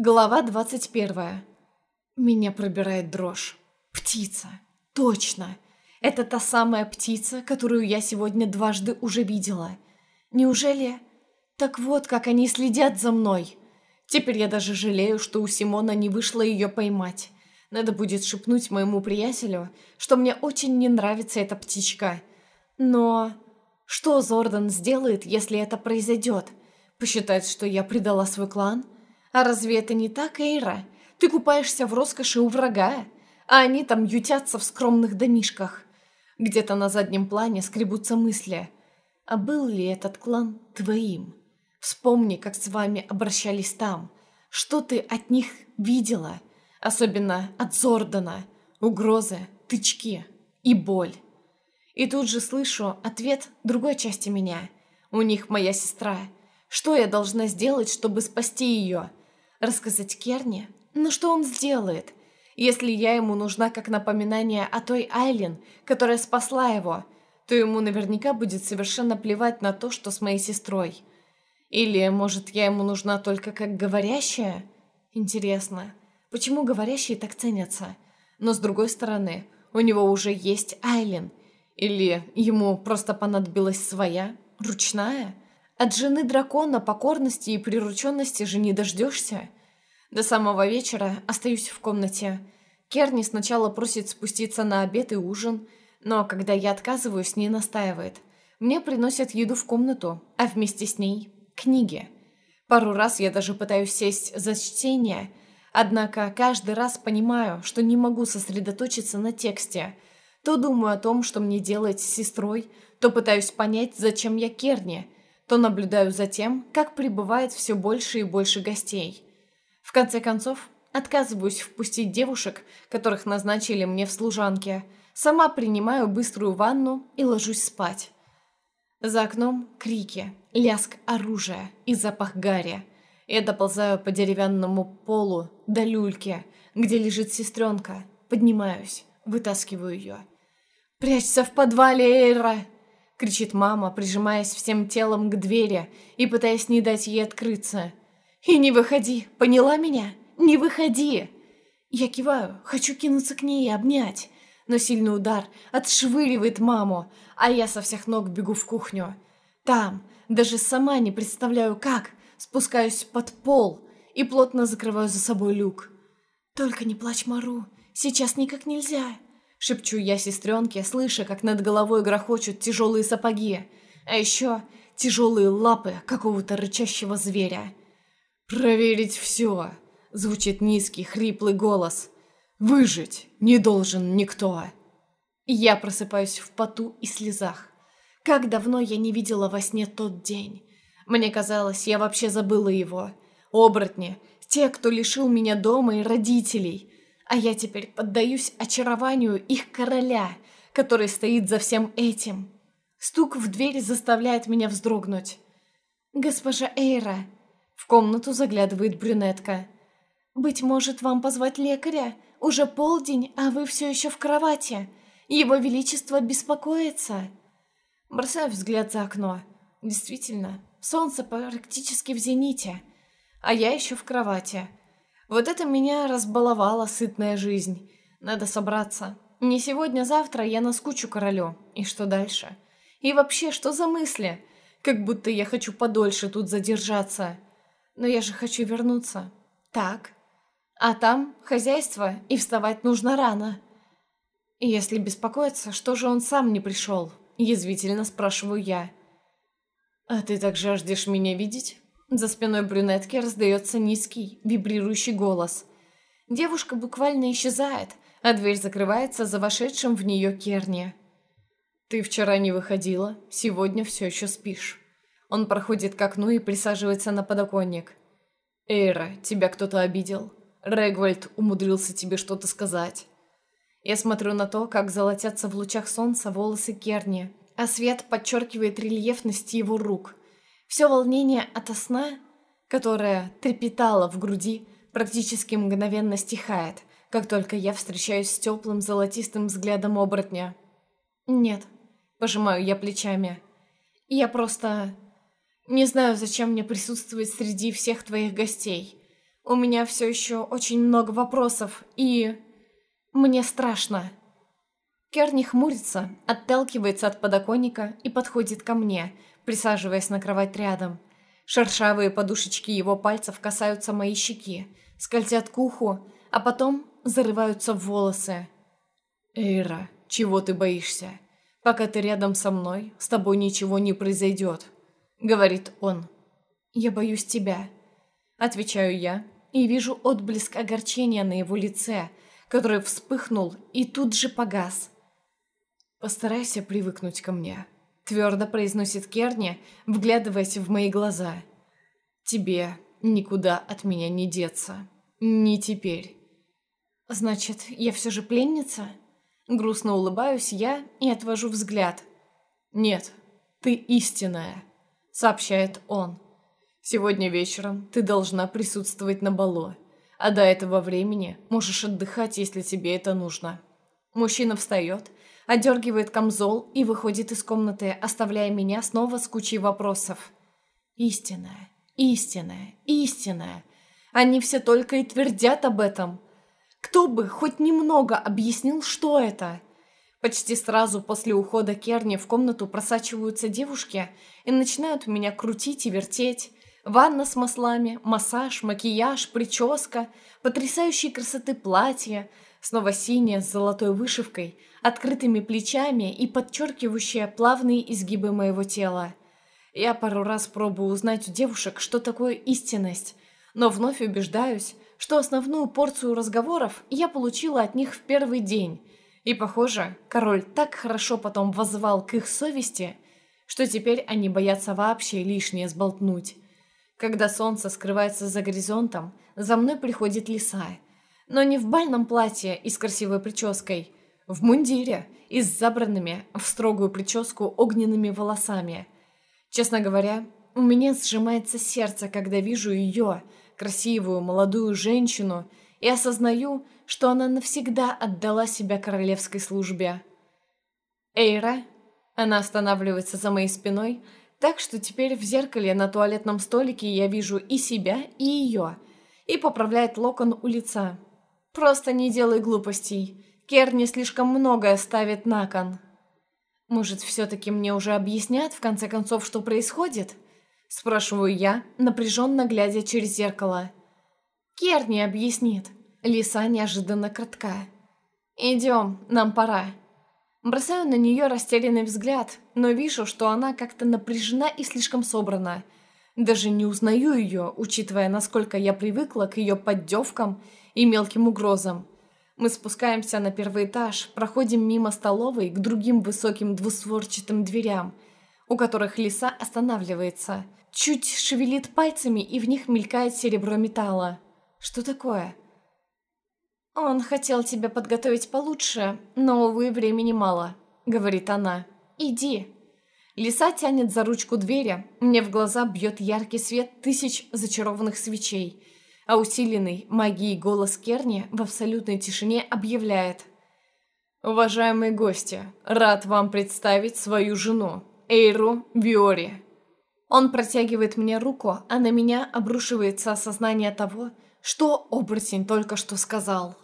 Глава 21. Меня пробирает дрожь. Птица. Точно. Это та самая птица, которую я сегодня дважды уже видела. Неужели... Так вот, как они следят за мной. Теперь я даже жалею, что у Симона не вышло ее поймать. Надо будет шепнуть моему приятелю, что мне очень не нравится эта птичка. Но... Что Зордан сделает, если это произойдет? Посчитает, что я предала свой клан? — а разве это не так, Эйра? Ты купаешься в роскоши у врага, а они там ютятся в скромных домишках. Где-то на заднем плане скребутся мысли. А был ли этот клан твоим? Вспомни, как с вами обращались там. Что ты от них видела? Особенно от Зордана. Угрозы, тычки и боль. И тут же слышу ответ другой части меня. У них моя сестра. Что я должна сделать, чтобы спасти ее? Рассказать Керне? Но что он сделает? Если я ему нужна как напоминание о той Айлен, которая спасла его, то ему наверняка будет совершенно плевать на то, что с моей сестрой. Или, может, я ему нужна только как говорящая? Интересно, почему говорящие так ценятся? Но с другой стороны, у него уже есть Айлен. Или ему просто понадобилась своя, ручная? От жены дракона покорности и прирученности же не дождешься. До самого вечера остаюсь в комнате. Керни сначала просит спуститься на обед и ужин, но когда я отказываюсь, не настаивает. Мне приносят еду в комнату, а вместе с ней – книги. Пару раз я даже пытаюсь сесть за чтение, однако каждый раз понимаю, что не могу сосредоточиться на тексте. То думаю о том, что мне делать с сестрой, то пытаюсь понять, зачем я Керни – то наблюдаю за тем, как прибывает все больше и больше гостей. В конце концов, отказываюсь впустить девушек, которых назначили мне в служанке, сама принимаю быструю ванну и ложусь спать. За окном крики, лязг оружия и запах гари. Я доползаю по деревянному полу до люльки, где лежит сестренка. Поднимаюсь, вытаскиваю ее. «Прячься в подвале, Эйра!» Кричит мама, прижимаясь всем телом к двери и пытаясь не дать ей открыться. «И не выходи, поняла меня? Не выходи!» Я киваю, хочу кинуться к ней и обнять, но сильный удар отшвыривает маму, а я со всех ног бегу в кухню. Там, даже сама не представляю как, спускаюсь под пол и плотно закрываю за собой люк. «Только не плачь, Мару, сейчас никак нельзя!» Шепчу я сестренке, слыша, как над головой грохочут тяжелые сапоги, а еще тяжелые лапы какого-то рычащего зверя. «Проверить все!» — звучит низкий, хриплый голос. «Выжить не должен никто!» Я просыпаюсь в поту и слезах. Как давно я не видела во сне тот день. Мне казалось, я вообще забыла его. Оборотни, те, кто лишил меня дома и родителей — а я теперь поддаюсь очарованию их короля, который стоит за всем этим. Стук в дверь заставляет меня вздрогнуть. «Госпожа Эйра!» В комнату заглядывает брюнетка. «Быть может, вам позвать лекаря? Уже полдень, а вы все еще в кровати. Его Величество беспокоится». Бросаю взгляд за окно. Действительно, солнце практически в зените, а я еще в кровати. Вот это меня разбаловала сытная жизнь. Надо собраться. Не сегодня-завтра я наскучу королю. И что дальше? И вообще, что за мысли? Как будто я хочу подольше тут задержаться. Но я же хочу вернуться. Так. А там хозяйство, и вставать нужно рано. И если беспокоиться, что же он сам не пришел? Язвительно спрашиваю я. «А ты так жаждешь меня видеть?» За спиной брюнетки раздается низкий, вибрирующий голос. Девушка буквально исчезает, а дверь закрывается за вошедшим в нее Керни. «Ты вчера не выходила, сегодня все еще спишь». Он проходит к окну и присаживается на подоконник. «Эйра, тебя кто-то обидел? Регвальд умудрился тебе что-то сказать?» Я смотрю на то, как золотятся в лучах солнца волосы Керни, а свет подчеркивает рельефность его рук – все волнение ото сна, которое трепетало в груди, практически мгновенно стихает, как только я встречаюсь с теплым золотистым взглядом оборотня. «Нет», — пожимаю я плечами. «Я просто... не знаю, зачем мне присутствовать среди всех твоих гостей. У меня все еще очень много вопросов, и... Мне страшно. Керни хмурится, отталкивается от подоконника и подходит ко мне, присаживаясь на кровать рядом. Шершавые подушечки его пальцев касаются моей щеки, скользят к уху, а потом зарываются в волосы. «Эйра, чего ты боишься? Пока ты рядом со мной, с тобой ничего не произойдет», — говорит он. «Я боюсь тебя», — отвечаю я, и вижу отблеск огорчения на его лице, который вспыхнул и тут же погас. «Постарайся привыкнуть ко мне», — твердо произносит Керни, вглядываясь в мои глаза. «Тебе никуда от меня не деться. Не теперь». «Значит, я все же пленница?» Грустно улыбаюсь я и отвожу взгляд. «Нет, ты истинная», — сообщает он. «Сегодня вечером ты должна присутствовать на балу, а до этого времени можешь отдыхать, если тебе это нужно». Мужчина встает одергивает камзол и выходит из комнаты, оставляя меня снова с кучей вопросов. Истинная, истинная, истинная. Они все только и твердят об этом. Кто бы хоть немного объяснил, что это? Почти сразу после ухода Керни в комнату просачиваются девушки и начинают меня крутить и вертеть. Ванна с маслами, массаж, макияж, прическа, потрясающей красоты платья, снова синее с золотой вышивкой, открытыми плечами и подчеркивающая плавные изгибы моего тела. Я пару раз пробую узнать у девушек, что такое истинность, но вновь убеждаюсь, что основную порцию разговоров я получила от них в первый день. И, похоже, король так хорошо потом воззвал к их совести, что теперь они боятся вообще лишнее сболтнуть. Когда солнце скрывается за горизонтом, за мной приходит лиса. Но не в бальном платье и с красивой прической – в мундире и с забранными в строгую прическу огненными волосами. Честно говоря, у меня сжимается сердце, когда вижу ее, красивую молодую женщину, и осознаю, что она навсегда отдала себя королевской службе. «Эйра?» Она останавливается за моей спиной, так что теперь в зеркале на туалетном столике я вижу и себя, и ее, и поправляет локон у лица. «Просто не делай глупостей. Керни слишком многое ставит на кон. Может, все-таки мне уже объяснят, в конце концов, что происходит? Спрашиваю я, напряженно глядя через зеркало. Керни объяснит. Лиса неожиданно кратка. «Идем, нам пора». Бросаю на нее растерянный взгляд, но вижу, что она как-то напряжена и слишком собрана. Даже не узнаю ее, учитывая, насколько я привыкла к ее поддевкам и мелким угрозам. Мы спускаемся на первый этаж, проходим мимо столовой к другим высоким двустворчатым дверям, у которых лиса останавливается. Чуть шевелит пальцами, и в них мелькает серебро металла. Что такое? «Он хотел тебя подготовить получше, но, увы, времени мало», — говорит она. «Иди». Лиса тянет за ручку двери, мне в глаза бьет яркий свет тысяч зачарованных свечей — а усиленный магией голос Керни в абсолютной тишине объявляет «Уважаемые гости, рад вам представить свою жену, Эйру Виори». Он протягивает мне руку, а на меня обрушивается осознание того, что оборотень только что сказал.